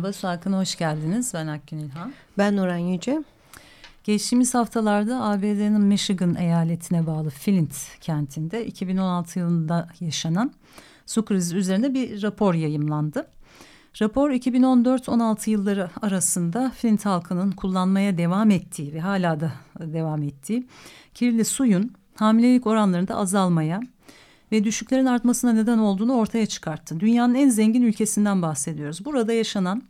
Merhaba, Su Hakkı'na hoş geldiniz. Ben Akgün İlhan. Ben Nuran Yüce. Geçtiğimiz haftalarda ABD'nin Michigan eyaletine bağlı Flint kentinde 2016 yılında yaşanan su krizi üzerine bir rapor yayımlandı. Rapor 2014-16 yılları arasında Flint halkının kullanmaya devam ettiği ve hala da devam ettiği kirli suyun hamilelik oranlarında azalmaya ve düşüklerin artmasına neden olduğunu ortaya çıkarttı. Dünyanın en zengin ülkesinden bahsediyoruz. Burada yaşanan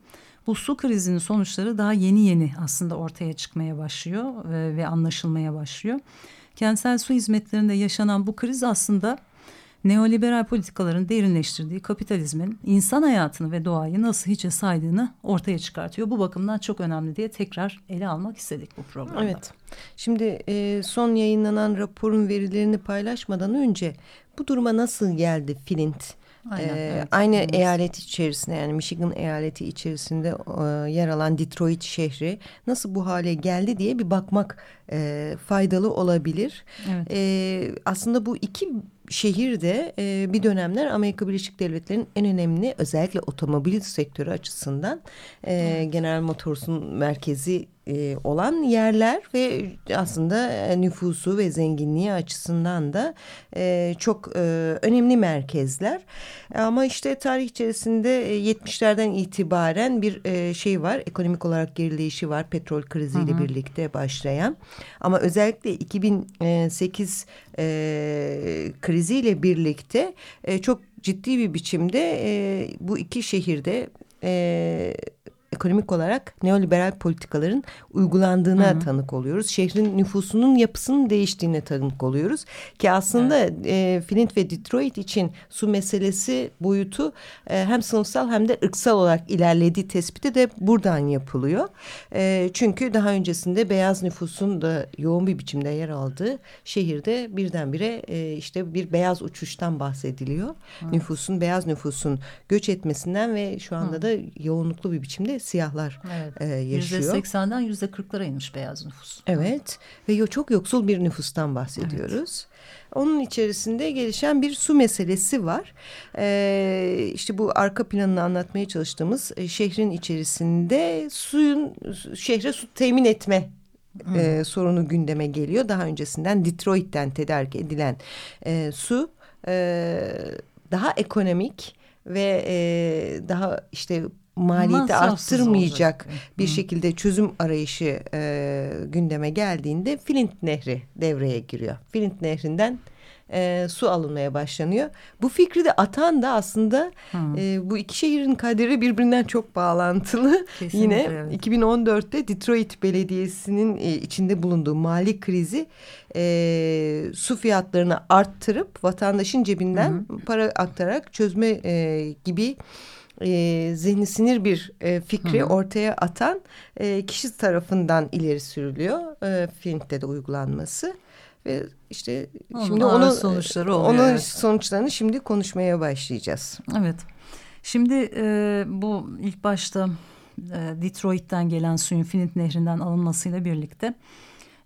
bu su krizinin sonuçları daha yeni yeni aslında ortaya çıkmaya başlıyor ve, ve anlaşılmaya başlıyor. Kentsel su hizmetlerinde yaşanan bu kriz aslında neoliberal politikaların derinleştirdiği kapitalizmin insan hayatını ve doğayı nasıl hiçe saydığını ortaya çıkartıyor. Bu bakımdan çok önemli diye tekrar ele almak istedik bu programda. Evet. Şimdi e, son yayınlanan raporun verilerini paylaşmadan önce bu duruma nasıl geldi Flint? Aynen, ee, evet, aynı evet. eyalet içerisinde yani Michigan eyaleti içerisinde e, yer alan Detroit şehri nasıl bu hale geldi diye bir bakmak e, faydalı olabilir. Evet. E, aslında bu iki şehir de e, bir dönemler Amerika Birleşik Devletleri'nin en önemli özellikle otomobil sektörü açısından e, evet. General Motors'un merkezi e, olan yerler ve aslında e, nüfusu ve zenginliği açısından da e, çok e, önemli merkezler. Ama işte tarih içerisinde e, 70'lerden itibaren bir e, şey var ekonomik olarak gerileyişi var petrol kriziyle birlikte başlayan. Ama özellikle 2008 e, kriziyle birlikte e, çok ciddi bir biçimde e, bu iki şehirde e, ekonomik olarak neoliberal politikaların uygulandığına Hı -hı. tanık oluyoruz. Şehrin nüfusunun yapısının değiştiğine tanık oluyoruz. Ki aslında evet. e, Flint ve Detroit için su meselesi boyutu e, hem sınıfsal hem de ırksal olarak ilerlediği tespiti de buradan yapılıyor. E, çünkü daha öncesinde beyaz nüfusun da yoğun bir biçimde yer aldığı şehirde birdenbire e, işte bir beyaz uçuştan bahsediliyor. Evet. Nüfusun, beyaz nüfusun göç etmesinden ve şu anda Hı. da yoğunluklu bir biçimde siyahlar evet. e, yaşıyor. Yüzde seksenden yüzde kırklara inmiş beyaz nüfus. Evet ve çok yoksul bir nüfustan bahsediyoruz. Evet. Onun içerisinde gelişen bir su meselesi var. Ee, işte bu arka planını anlatmaya çalıştığımız e, şehrin içerisinde suyun şehre su temin etme e, sorunu gündeme geliyor. Daha öncesinden Detroit'ten tedarik edilen e, su e, daha ekonomik ve e, daha işte maliyeti arttırmayacak olacak. bir Hı. şekilde çözüm arayışı e, gündeme geldiğinde Flint Nehri devreye giriyor. Flint Nehri'nden e, su alınmaya başlanıyor. Bu fikri de atan da aslında e, bu iki şehrin kaderi birbirinden çok bağlantılı. Kesinlikle, Yine evet. 2014'te Detroit Belediyesi'nin e, içinde bulunduğu mali krizi e, su fiyatlarını arttırıp vatandaşın cebinden Hı. para aktararak çözme e, gibi e, zihni sinir bir e, fikri Hı -hı. ortaya atan e, kişi tarafından ileri sürülüyor. E, Flint'te de uygulanması ve işte onun şimdi onun sonuçları oluyor. Onun evet. sonuçlarını şimdi konuşmaya başlayacağız. Evet. Şimdi e, bu ilk başta e, Detroit'ten gelen suyun Flint Nehri'nden alınmasıyla birlikte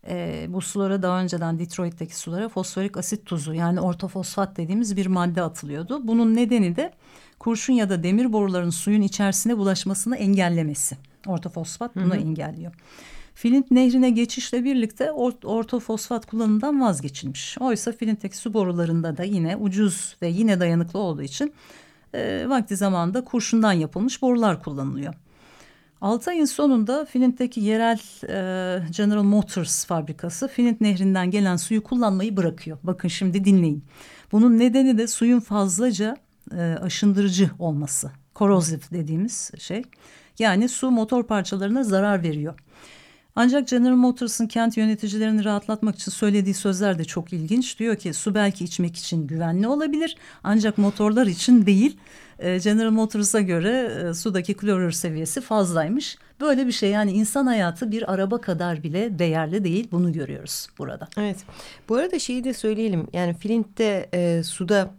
e, bu sulara daha önceden Detroit'teki sulara fosforik asit tuzu yani ortofosfat dediğimiz bir madde atılıyordu. Bunun nedeni de kurşun ya da demir boruların suyun içerisine bulaşmasını engellemesi. Ortofosfat bunu Hı -hı. engelliyor. Flint nehrine geçişle birlikte ort ortofosfat kullanımından vazgeçilmiş. Oysa Flint'teki su borularında da yine ucuz ve yine dayanıklı olduğu için e, vakti zamanında kurşundan yapılmış borular kullanılıyor. Altı ayın sonunda Flint'teki yerel e, General Motors fabrikası Flint nehrinden gelen suyu kullanmayı bırakıyor. Bakın şimdi dinleyin. Bunun nedeni de suyun fazlaca e, aşındırıcı olması. Korozif dediğimiz şey. Yani su motor parçalarına zarar veriyor. Ancak General Motors'ın kent yöneticilerini rahatlatmak için söylediği sözler de çok ilginç. Diyor ki su belki içmek için güvenli olabilir ancak motorlar için değil. Ee, General Motors'a göre e, sudaki klorür seviyesi fazlaymış. Böyle bir şey yani insan hayatı bir araba kadar bile değerli değil bunu görüyoruz burada. Evet bu arada şeyi de söyleyelim yani Flint'te e, suda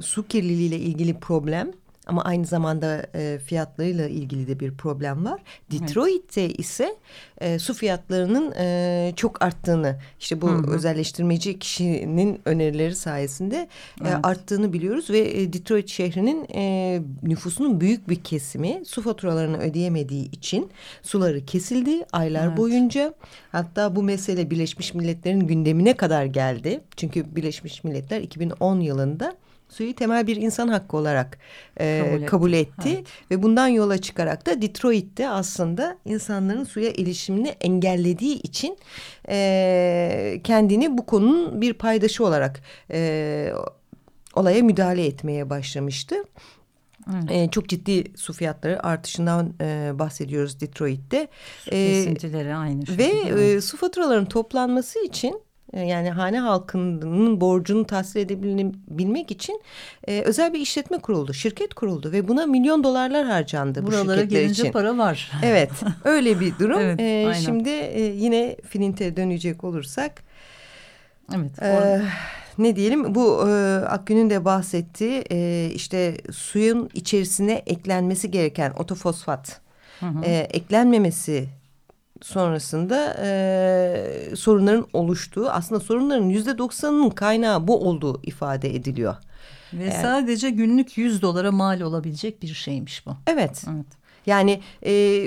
su kirliliğiyle ilgili problem ama aynı zamanda e, fiyatlarıyla ilgili de bir problem var. Detroit'te ise e, su fiyatlarının e, çok arttığını işte bu hı hı. özelleştirmeci kişinin önerileri sayesinde e, evet. e, arttığını biliyoruz ve e, Detroit şehrinin e, nüfusunun büyük bir kesimi su faturalarını ödeyemediği için suları kesildi aylar evet. boyunca. Hatta bu mesele Birleşmiş Milletler'in gündemine kadar geldi. Çünkü Birleşmiş Milletler 2010 yılında suyu temel bir insan hakkı olarak e, kabul etti, kabul etti. Evet. ve bundan yola çıkarak da Detroit'te aslında insanların suya erişimini engellediği için e, kendini bu konunun bir paydaşı olarak e, olaya müdahale etmeye başlamıştı. Evet. E, çok ciddi su fiyatları artışından e, bahsediyoruz Detroit'te. Su kesintileri e, aynı şekilde. Ve e, su faturalarının toplanması için e, yani hane halkının borcunu tahsil edebilmek için e, özel bir işletme kuruldu, şirket kuruldu ve buna milyon dolarlar harcandı Buralara bu şirketler gelince için. para var. Evet, öyle bir durum. evet, e, şimdi e, yine Flint'e dönecek olursak. Evet. E, ne diyelim bu e, Akgün'ün de bahsettiği e, işte suyun içerisine eklenmesi gereken otofosfat hı hı. E, eklenmemesi sonrasında e, sorunların oluştuğu aslında sorunların yüzde doksanının kaynağı bu olduğu ifade ediliyor. Ve yani, sadece günlük yüz dolara mal olabilecek bir şeymiş bu. Evet. evet. Yani e,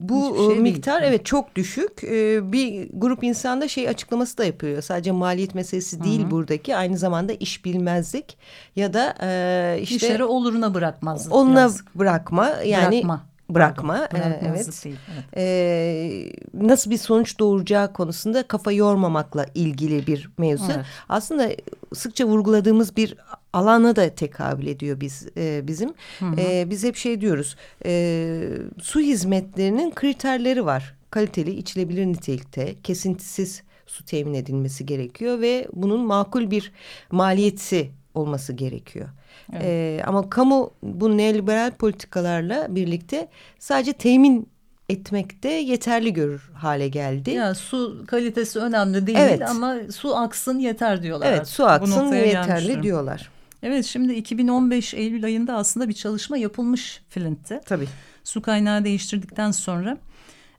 bu şey miktar değil. evet çok düşük. Ee, bir grup insanda şey açıklaması da yapıyor. Sadece maliyet meselesi değil Hı -hı. buradaki. Aynı zamanda iş bilmezlik ya da e, işte işleri oluruna bırakmazlık. Oluna biraz. bırakma yani Bırakma bırakma. Ee, evet. Değil, evet. Ee, nasıl bir sonuç doğuracağı konusunda kafa yormamakla ilgili bir mevzu. Evet. Aslında sıkça vurguladığımız bir alana da tekabül ediyor biz e, bizim. Hı hı. E, biz hep şey diyoruz. E, su hizmetlerinin kriterleri var. Kaliteli, içilebilir nitelikte, kesintisiz su temin edilmesi gerekiyor ve bunun makul bir maliyeti olması gerekiyor. Evet. E, ama kamu bu neoliberal politikalarla birlikte sadece temin etmekte yeterli görür hale geldi. Ya su kalitesi önemli değil evet. ama su aksın yeter diyorlar. Evet su aksın yeterli diyorlar. Evet şimdi 2015 Eylül ayında aslında bir çalışma yapılmış Flint'te. Tabii. Su kaynağı değiştirdikten sonra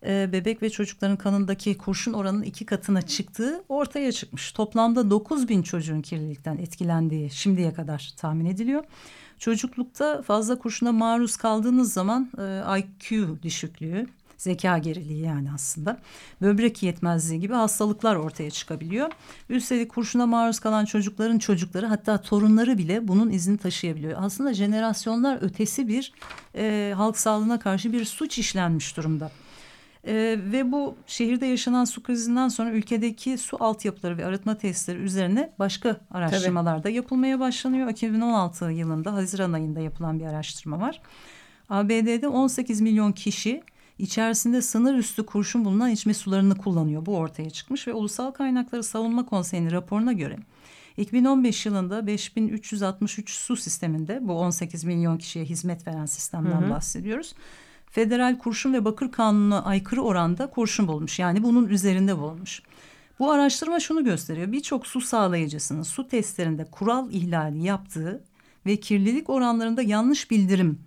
e, bebek ve çocukların kanındaki kurşun oranının iki katına çıktığı ortaya çıkmış. Toplamda 9 bin çocuğun kirlilikten etkilendiği şimdiye kadar tahmin ediliyor. Çocuklukta fazla kurşuna maruz kaldığınız zaman e, IQ düşüklüğü, zeka geriliği yani aslında böbrek yetmezliği gibi hastalıklar ortaya çıkabiliyor. Üstelik kurşuna maruz kalan çocukların çocukları hatta torunları bile bunun izini taşıyabiliyor. Aslında jenerasyonlar ötesi bir e, halk sağlığına karşı bir suç işlenmiş durumda. E, ve bu şehirde yaşanan su krizinden sonra ülkedeki su altyapıları ve arıtma tesisleri üzerine başka araştırmalar da yapılmaya başlanıyor. 2016 yılında Haziran ayında yapılan bir araştırma var. ABD'de 18 milyon kişi içerisinde sınır üstü kurşun bulunan içme sularını kullanıyor. Bu ortaya çıkmış ve Ulusal Kaynakları Savunma Konseyi'nin raporuna göre 2015 yılında 5363 su sisteminde bu 18 milyon kişiye hizmet veren sistemden hı hı. bahsediyoruz federal kurşun ve bakır kanununa aykırı oranda kurşun bulmuş. Yani bunun üzerinde bulmuş. Bu araştırma şunu gösteriyor. Birçok su sağlayıcısının su testlerinde kural ihlali yaptığı ve kirlilik oranlarında yanlış bildirim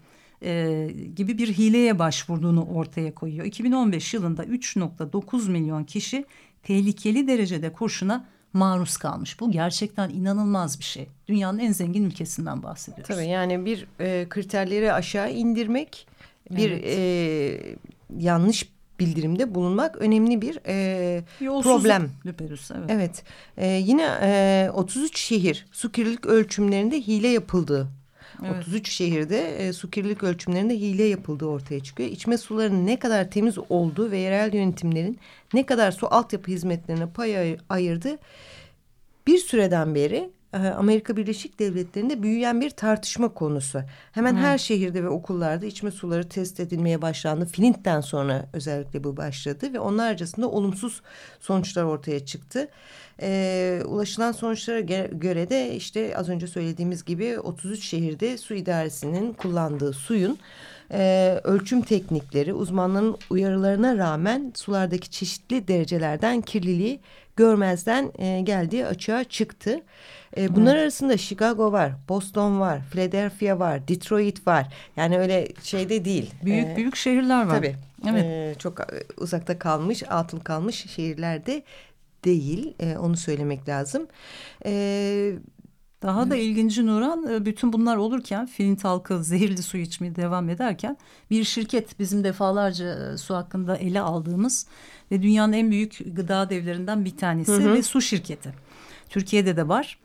e, gibi bir hileye başvurduğunu ortaya koyuyor. 2015 yılında 3.9 milyon kişi tehlikeli derecede kurşuna maruz kalmış. Bu gerçekten inanılmaz bir şey. Dünyanın en zengin ülkesinden bahsediyoruz. Tabii yani bir e, kriterleri aşağı indirmek bir evet. e, yanlış bildirimde bulunmak önemli bir e, problem. Lüperüs, evet. Evet. E, yine e, 33 şehir su kirlilik ölçümlerinde hile yapıldığı. Evet. 33 şehirde e, su kirlilik ölçümlerinde hile yapıldığı ortaya çıkıyor. İçme sularının ne kadar temiz olduğu ve yerel yönetimlerin ne kadar su altyapı hizmetlerine pay ayırdı bir süreden beri Amerika Birleşik Devletleri'nde büyüyen bir tartışma konusu. Hemen Hı. her şehirde ve okullarda içme suları test edilmeye başlandı. Flint'ten sonra özellikle bu başladı ve onlarcasında olumsuz sonuçlar ortaya çıktı. E, ulaşılan sonuçlara göre de işte az önce söylediğimiz gibi 33 şehirde su idaresinin kullandığı suyun e, ölçüm teknikleri uzmanların uyarılarına rağmen sulardaki çeşitli derecelerden kirliliği görmezden e, geldiği açığa çıktı. E, bunlar evet. arasında Chicago var, Boston var, Philadelphia var, Detroit var. Yani öyle şeyde değil. Büyük ee, büyük şehirler var. Tabii. Evet. E, çok uzakta kalmış, atıl kalmış şehirlerde değil. E, onu söylemek lazım. Evet. Daha da ilginci Nuran e, bütün bunlar olurken Flint halkı zehirli su içmeye devam ederken bir şirket bizim defalarca e, su hakkında ele aldığımız ve dünyanın en büyük gıda devlerinden bir tanesi hı hı. ve su şirketi. Türkiye'de de var.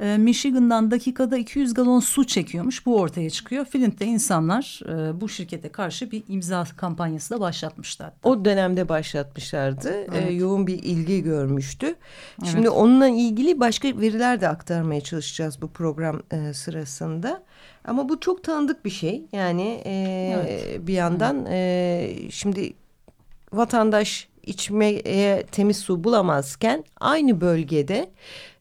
E, Michigan'dan dakikada 200 galon su çekiyormuş. Bu ortaya çıkıyor. Flint'te insanlar e, bu şirkete karşı bir imza kampanyası da başlatmışlar. O dönemde başlatmışlardı. E, evet. E, yoğun bir ilgi görmüştü. Şimdi evet. onunla ilgili başka veriler de aktarmaya çalışacağız bu program e, sırasında. Ama bu çok tanıdık bir şey. Yani e, evet. bir yandan e, şimdi vatandaş içmeye temiz su bulamazken aynı bölgede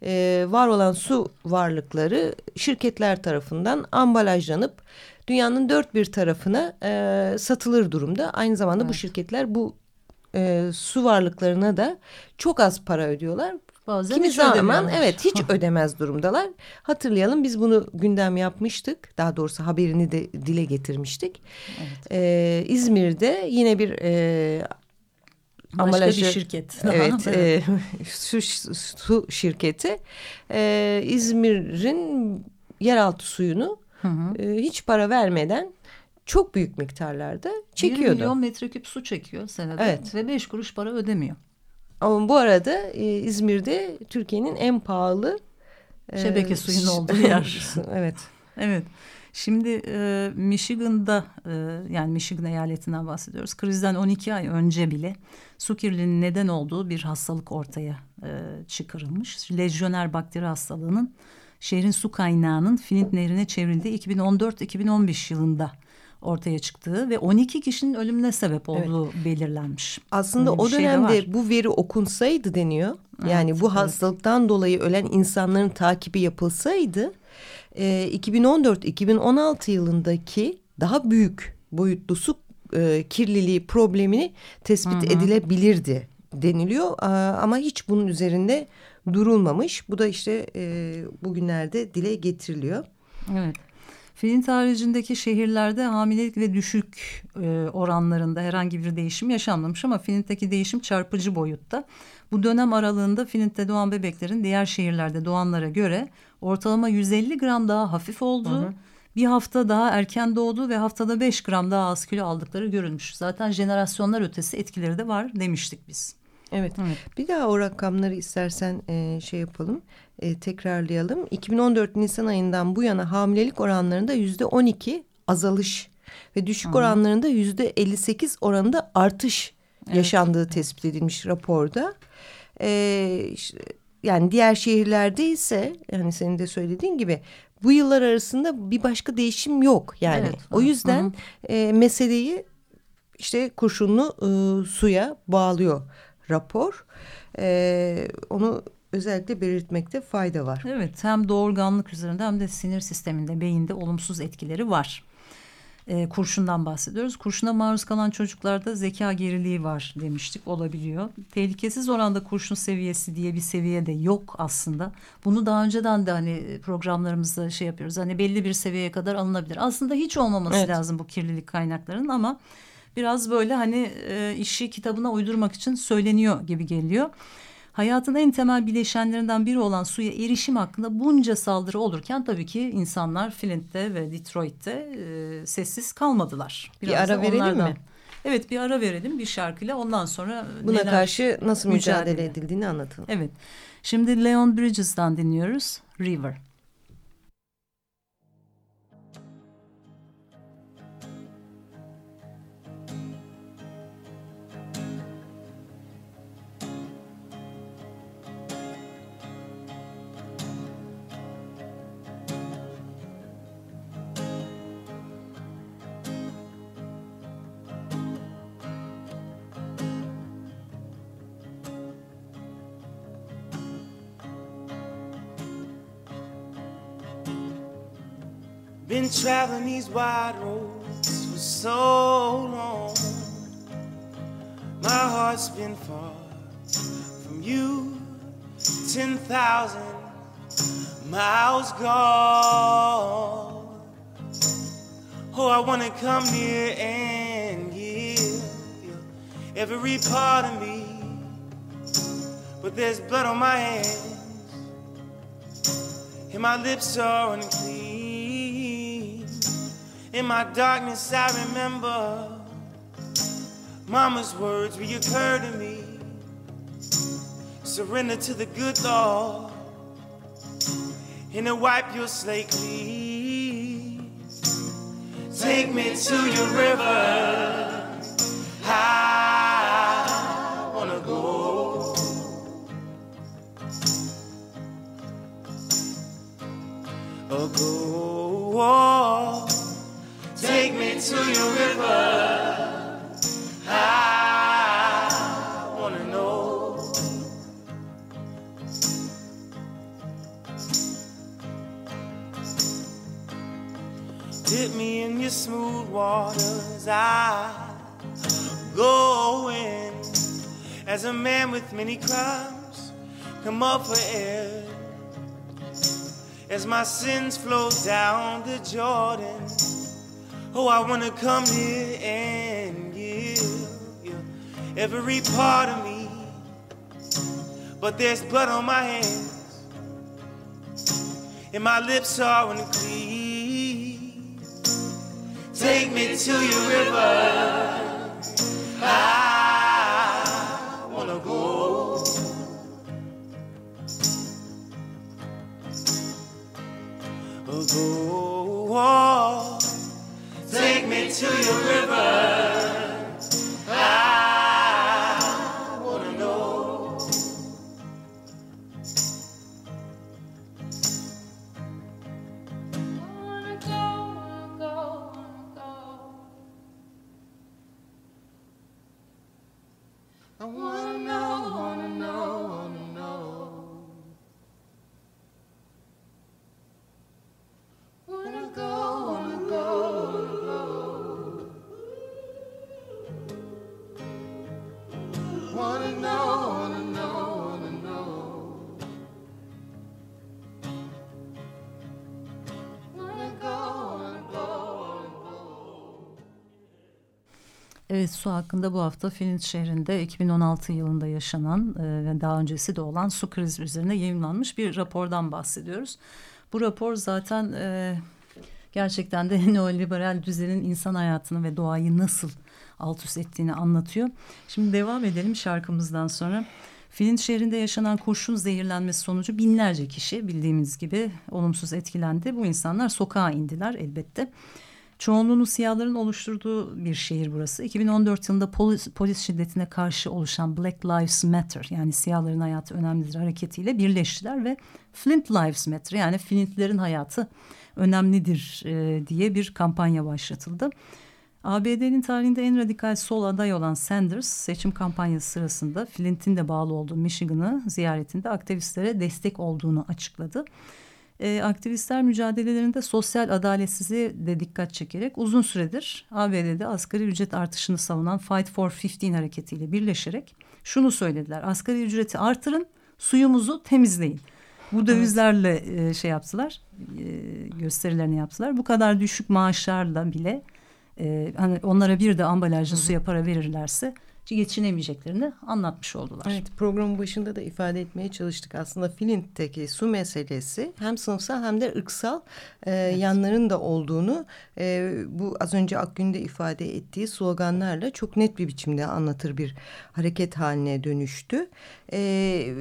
e, var olan su varlıkları şirketler tarafından ambalajlanıp dünyanın dört bir tarafına e, satılır durumda. Aynı zamanda evet. bu şirketler bu e, su varlıklarına da çok az para ödüyorlar. Bazen Kimi zaman evet hiç ödemez durumdalar. Hatırlayalım biz bunu gündem yapmıştık. Daha doğrusu haberini de dile getirmiştik. Evet. Ee, İzmir'de yine bir e, Başka ambalajı, bir şirket. Evet, e, su, su şirketi e, İzmir'in yeraltı suyunu hı hı. E, hiç para vermeden çok büyük miktarlarda çekiyordu. 1 milyon metreküp su çekiyor senede evet. ve beş kuruş para ödemiyor. Ama bu arada e, İzmir'de Türkiye'nin en pahalı e, şebeke suyun olduğu yer. evet. Evet. Şimdi e, Michigan'da e, yani Michigan eyaletinden bahsediyoruz. Krizden 12 ay önce bile su kirliliğinin neden olduğu bir hastalık ortaya e, çıkarılmış. Lejyoner bakteri hastalığının şehrin su kaynağının Flint Nehri'ne çevrildiği 2014-2015 yılında ortaya çıktığı ve 12 kişinin ölümüne sebep olduğu evet. belirlenmiş. Aslında o şey dönemde şey bu veri okunsaydı deniyor. Yani evet, bu evet. hastalıktan dolayı ölen insanların takibi yapılsaydı e, 2014-2016 yılındaki daha büyük boyutlu su e, kirliliği problemini tespit hı hı. edilebilirdi deniliyor. E, ama hiç bunun üzerinde durulmamış. Bu da işte e, bugünlerde dile getiriliyor. Evet. Flint haricindeki şehirlerde hamilelik ve düşük e, oranlarında herhangi bir değişim yaşanmamış ama Flint'teki değişim çarpıcı boyutta. Bu dönem aralığında Flint'te doğan bebeklerin diğer şehirlerde doğanlara göre ortalama 150 gram daha hafif olduğu, hı hı. bir hafta daha erken doğdu ve haftada 5 gram daha az kilo aldıkları görülmüş. Zaten jenerasyonlar ötesi etkileri de var demiştik biz. Evet. evet. Bir daha o rakamları istersen e, şey yapalım, e, tekrarlayalım. 2014 Nisan ayından bu yana hamilelik oranlarında yüzde 12 azalış ve düşük Hı. oranlarında yüzde 58 oranında artış evet. yaşandığı tespit edilmiş raporda. E, işte, yani diğer şehirlerde ise yani senin de söylediğin gibi bu yıllar arasında bir başka değişim yok yani. Evet. O yüzden e, meseleyi işte kurşunlu e, suya bağlıyor rapor. E, onu özellikle belirtmekte fayda var. Evet hem doğurganlık üzerinde hem de sinir sisteminde beyinde olumsuz etkileri var e, kurşundan bahsediyoruz. Kurşuna maruz kalan çocuklarda zeka geriliği var demiştik olabiliyor. Tehlikesiz oranda kurşun seviyesi diye bir seviye de yok aslında. Bunu daha önceden de hani programlarımızda şey yapıyoruz. Hani belli bir seviyeye kadar alınabilir. Aslında hiç olmaması evet. lazım bu kirlilik kaynaklarının ama biraz böyle hani e, işi kitabına uydurmak için söyleniyor gibi geliyor hayatın en temel bileşenlerinden biri olan suya erişim hakkında bunca saldırı olurken tabii ki insanlar Flint'te ve Detroit'te e, sessiz kalmadılar. Biraz bir ara verelim onlardan. mi? Evet bir ara verelim bir şarkıyla ondan sonra buna neler, karşı nasıl mücadele, mücadele edildiğini anlatalım. Evet. Şimdi Leon Bridges'dan dinliyoruz River. Been traveling these wide roads for so long. My heart's been far from you, 10,000 miles gone. Oh, I want to come near and give you every part of me. But there's blood on my hands, and my lips are unclean. In my darkness, I remember Mama's words reoccur to me. Surrender to the good Lord and to wipe your slate clean. Take me to your river. Waters. I go in as a man with many crimes. Come up for air as my sins flow down the Jordan. Oh, I wanna come here and give you every part of me. But there's blood on my hands, and my lips are unclean. Take me to your river. I wanna go. Go. Take me to your river. Evet su hakkında bu hafta Finit şehrinde 2016 yılında yaşanan e, ve daha öncesi de olan su krizi üzerine yayınlanmış bir rapordan bahsediyoruz. Bu rapor zaten e, gerçekten de neoliberal düzenin insan hayatını ve doğayı nasıl alt üst ettiğini anlatıyor. Şimdi devam edelim şarkımızdan sonra. Finit şehrinde yaşanan kurşun zehirlenmesi sonucu binlerce kişi bildiğimiz gibi olumsuz etkilendi. Bu insanlar sokağa indiler elbette. Çoğunluğunu siyahların oluşturduğu bir şehir burası. 2014 yılında polis, polis şiddetine karşı oluşan Black Lives Matter yani siyahların hayatı önemlidir hareketiyle birleştiler ve Flint Lives Matter yani Flintlerin hayatı önemlidir e, diye bir kampanya başlatıldı. ABD'nin tarihinde en radikal sol aday olan Sanders seçim kampanyası sırasında Flint'in de bağlı olduğu Michigan'ı ziyaretinde aktivistlere destek olduğunu açıkladı. E, aktivistler mücadelelerinde sosyal adaletsizliğe de dikkat çekerek uzun süredir ABD'de asgari ücret artışını savunan Fight for 15 hareketiyle birleşerek şunu söylediler. Asgari ücreti artırın, suyumuzu temizleyin. Bu dövizlerle e, şey yaptılar, e, gösterilerini yaptılar. Bu kadar düşük maaşlarla bile e, hani onlara bir de ambalajlı suya para verirlerse geçinemeyeceklerini anlatmış oldular. Evet programın başında da ifade etmeye çalıştık. Aslında Flint'teki su meselesi hem sınıfsal hem de ırksal e, yanların da olduğunu e, bu az önce Akgün'de ifade ettiği sloganlarla çok net bir biçimde anlatır bir hareket haline dönüştü. E,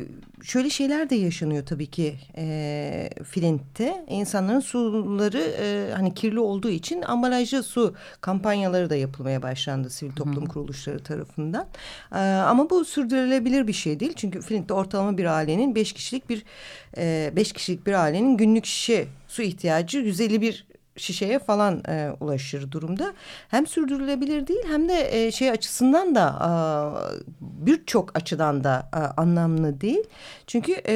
şöyle şeyler de yaşanıyor tabii ki e, Flint'te. İnsanların suları e, hani kirli olduğu için ambalajlı su kampanyaları da yapılmaya başlandı sivil toplum kuruluşları tarafından. E, ama bu sürdürülebilir bir şey değil. Çünkü Flint'te ortalama bir ailenin beş kişilik bir e, beş kişilik bir ailenin günlük şişe su ihtiyacı 151 şişeye falan e, ulaşır durumda. Hem sürdürülebilir değil hem de e, şey açısından da e, birçok açıdan da e, anlamlı değil. Çünkü e,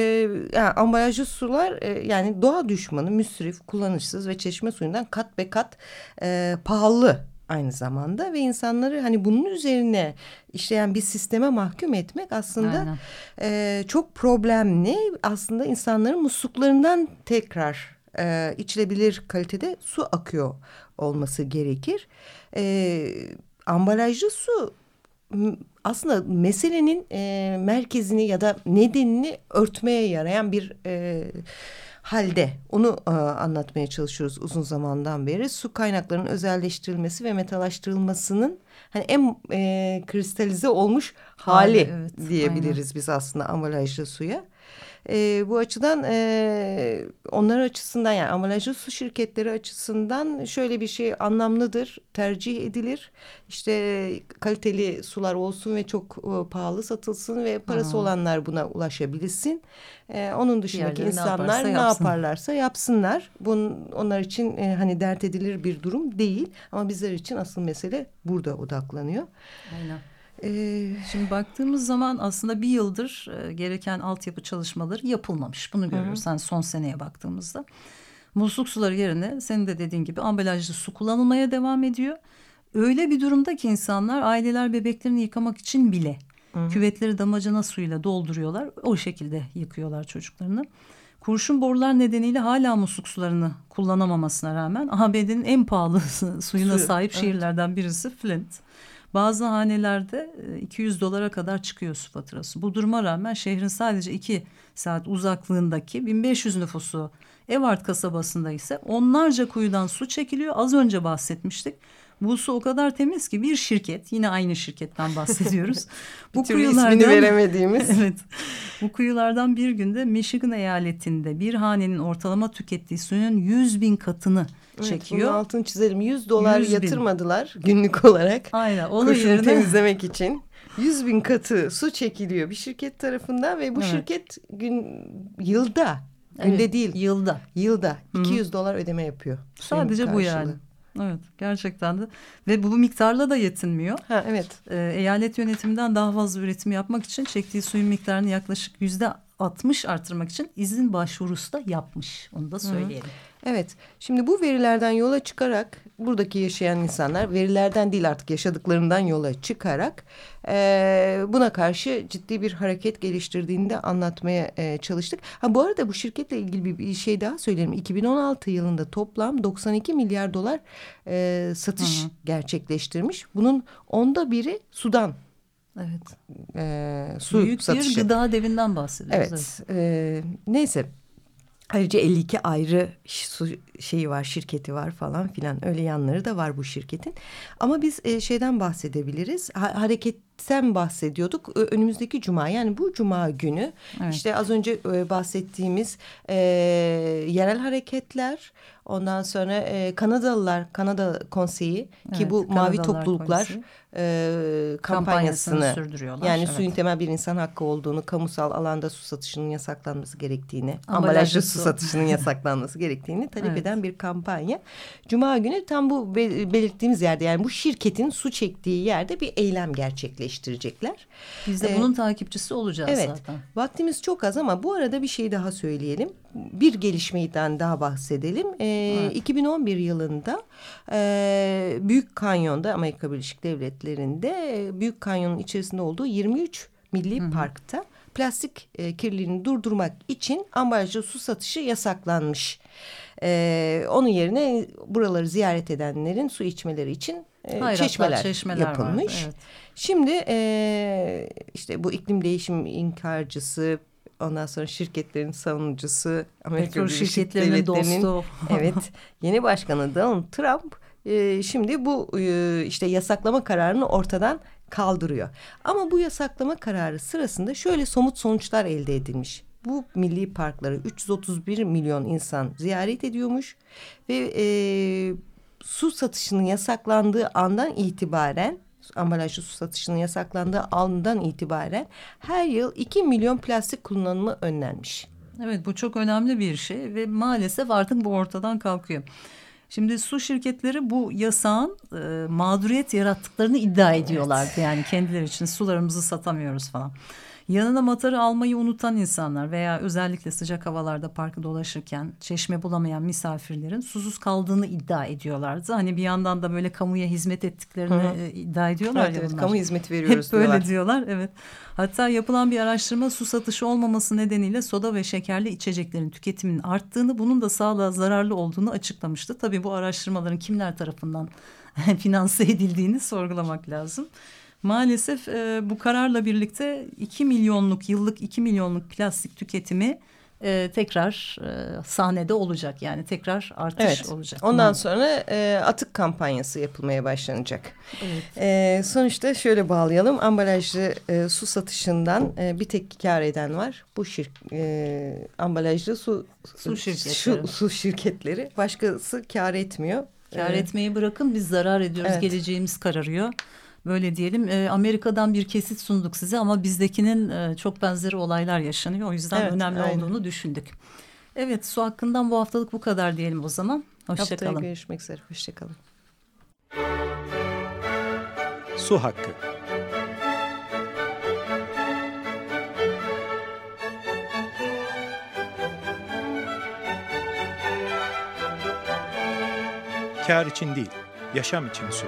yani ambalajlı sular e, yani doğa düşmanı, müsrif, kullanışsız ve çeşme suyundan kat be kat e, pahalı aynı zamanda ve insanları hani bunun üzerine işleyen bir sisteme mahkum etmek aslında e, çok problemli. Aslında insanların musluklarından tekrar e, içilebilir kalitede su akıyor olması gerekir. E, ambalajlı su aslında meselenin e, merkezini ya da nedenini örtmeye yarayan bir e, halde onu e, anlatmaya çalışıyoruz uzun zamandan beri. Su kaynaklarının özelleştirilmesi ve metalaştırılmasının hani en e, kristalize olmuş hali, hali evet, diyebiliriz aynen. biz aslında ambalajlı suya. E, bu açıdan e, onlar açısından yani ambalajlı su şirketleri açısından şöyle bir şey anlamlıdır, tercih edilir. İşte kaliteli sular olsun ve çok e, pahalı satılsın ve parası Aha. olanlar buna ulaşabilsin. E, onun dışındaki insanlar ne, ne yaparlarsa yapsınlar. Bunun onlar için e, hani dert edilir bir durum değil ama bizler için asıl mesele burada odaklanıyor. Aynen. Şimdi baktığımız zaman aslında bir yıldır gereken altyapı çalışmaları yapılmamış. Bunu görüyoruz. Yani son seneye baktığımızda. Musluk suları yerine senin de dediğin gibi ambalajlı su kullanılmaya devam ediyor. Öyle bir durumda ki insanlar aileler bebeklerini yıkamak için bile Hı. küvetleri damacana suyuyla dolduruyorlar. O şekilde yıkıyorlar çocuklarını. Kurşun borular nedeniyle hala musluk sularını kullanamamasına rağmen ABD'nin en pahalı suyuna Su, sahip evet. şehirlerden birisi Flint. Bazı hanelerde 200 e, dolara kadar çıkıyor su faturası. Bu duruma rağmen şehrin sadece 2 saat uzaklığındaki 1500 nüfusu Evart kasabasında ise onlarca kuyudan su çekiliyor. Az önce bahsetmiştik. Bu su o kadar temiz ki bir şirket yine aynı şirketten bahsediyoruz. bu kuyulardan ismini veremediğimiz. evet. Bu kuyulardan bir günde Michigan eyaletinde bir hanenin ortalama tükettiği suyun 100 bin katını evet, çekiyor. Bunun altını çizelim. 100 dolar 100 yatırmadılar günlük olarak. Aynen. Onun Kurşunu yerine... temizlemek için. 100 bin katı su çekiliyor bir şirket tarafından ve bu evet. şirket gün yılda günde evet, değil yılda yılda 200 Hı. dolar ödeme yapıyor. Sadece bu yani. Evet gerçekten de ve bu, bu miktarla da yetinmiyor. Ha, evet. Ee, eyalet yönetiminden daha fazla üretim yapmak için çektiği suyun miktarını yaklaşık yüzde 60 artırmak için izin başvurusu da yapmış. Onu da söyleyelim. Hı. Evet, şimdi bu verilerden yola çıkarak buradaki yaşayan insanlar verilerden değil artık yaşadıklarından yola çıkarak e, buna karşı ciddi bir hareket geliştirdiğini de anlatmaya e, çalıştık. Ha bu arada bu şirketle ilgili bir, şey daha söyleyelim. 2016 yılında toplam 92 milyar dolar e, satış Hı -hı. gerçekleştirmiş. Bunun onda biri Sudan Evet. E, su Büyük satışı. bir gıda devinden bahsediyoruz. Evet. evet. E, neyse Ayrıca 52 ayrı şeyi var, şirketi var falan filan. Öyle yanları da var bu şirketin. Ama biz e, şeyden bahsedebiliriz. Ha, hareketten bahsediyorduk. Önümüzdeki cuma yani bu cuma günü evet. işte az önce e, bahsettiğimiz e, yerel hareketler Ondan sonra e, Kanadalılar, Kanada Konseyi evet, ki bu Mavi Topluluklar e, kampanyasını, sürdürüyorlar. Yani evet. suyun temel bir insan hakkı olduğunu, kamusal alanda su satışının yasaklanması gerektiğini, ambalajlı su satışının yasaklanması gerektiğini talep evet. eden bir kampanya. Cuma günü tam bu belirttiğimiz yerde yani bu şirketin su çektiği yerde bir eylem gerçekleştirecekler. Biz de ee, bunun takipçisi olacağız evet, zaten. Vaktimiz çok az ama bu arada bir şey daha söyleyelim. Bir gelişmeden daha bahsedelim. Ee, evet. 2011 yılında e, Büyük Kanyon'da Amerika Birleşik Devletleri'nde Büyük Kanyon'un içerisinde olduğu 23 milli Hı parkta plastik e, kirliliğini durdurmak için ambalajlı su satışı yasaklanmış. E, onun yerine buraları ziyaret edenlerin su içmeleri için e, çeşmeler, çeşmeler yapılmış. Vardı, evet. Şimdi e, işte bu iklim değişim inkarcısı Ondan sonra şirketlerin savunucusu Amerika Petrol Birleşik Devletleri'nin dostu. evet yeni başkanı Donald Trump e, şimdi bu e, işte yasaklama kararını ortadan kaldırıyor. Ama bu yasaklama kararı sırasında şöyle somut sonuçlar elde edilmiş. Bu milli parkları 331 milyon insan ziyaret ediyormuş ve e, su satışının yasaklandığı andan itibaren ambalajlı su satışının yasaklandığı andan itibaren her yıl 2 milyon plastik kullanımı önlenmiş. Evet bu çok önemli bir şey ve maalesef artık bu ortadan kalkıyor. Şimdi su şirketleri bu yasağın e, mağduriyet yarattıklarını iddia ediyorlardı. Evet. Yani kendileri için sularımızı satamıyoruz falan. Yanına matarı almayı unutan insanlar veya özellikle sıcak havalarda parkı dolaşırken çeşme bulamayan misafirlerin susuz kaldığını iddia ediyorlardı. Hani bir yandan da böyle kamuya hizmet ettiklerini Hı. E, iddia ediyorlar evet, ya evet, Kamu hizmeti veriyoruz Hep böyle diyorlar. diyorlar evet. Hatta yapılan bir araştırma su satışı olmaması nedeniyle soda ve şekerli içeceklerin tüketiminin arttığını bunun da sağlığa zararlı olduğunu açıklamıştı. Tabii bu araştırmaların kimler tarafından finanse edildiğini sorgulamak lazım. Maalesef e, bu kararla birlikte 2 milyonluk yıllık 2 milyonluk plastik tüketimi e, tekrar e, sahnede olacak. Yani tekrar artış evet. olacak. Ondan Ama... sonra e, atık kampanyası yapılmaya başlanacak. Evet. E, sonuçta şöyle bağlayalım. Ambalajlı e, su satışından e, bir tek kar eden var. Bu şir, e, ambalajlı su, su şirketleri. Şu, su şirketleri. Başkası kar etmiyor. Kar evet. etmeyi bırakın biz zarar ediyoruz. Evet. Geleceğimiz kararıyor böyle diyelim e, Amerika'dan bir kesit sunduk size ama bizdekinin e, çok benzeri olaylar yaşanıyor. O yüzden evet, önemli aynen. olduğunu düşündük. Evet su hakkından bu haftalık bu kadar diyelim o zaman. Hoşçakalın. Haftaya görüşmek üzere. Hoşçakalın. Su hakkı. Kar için değil, yaşam için su.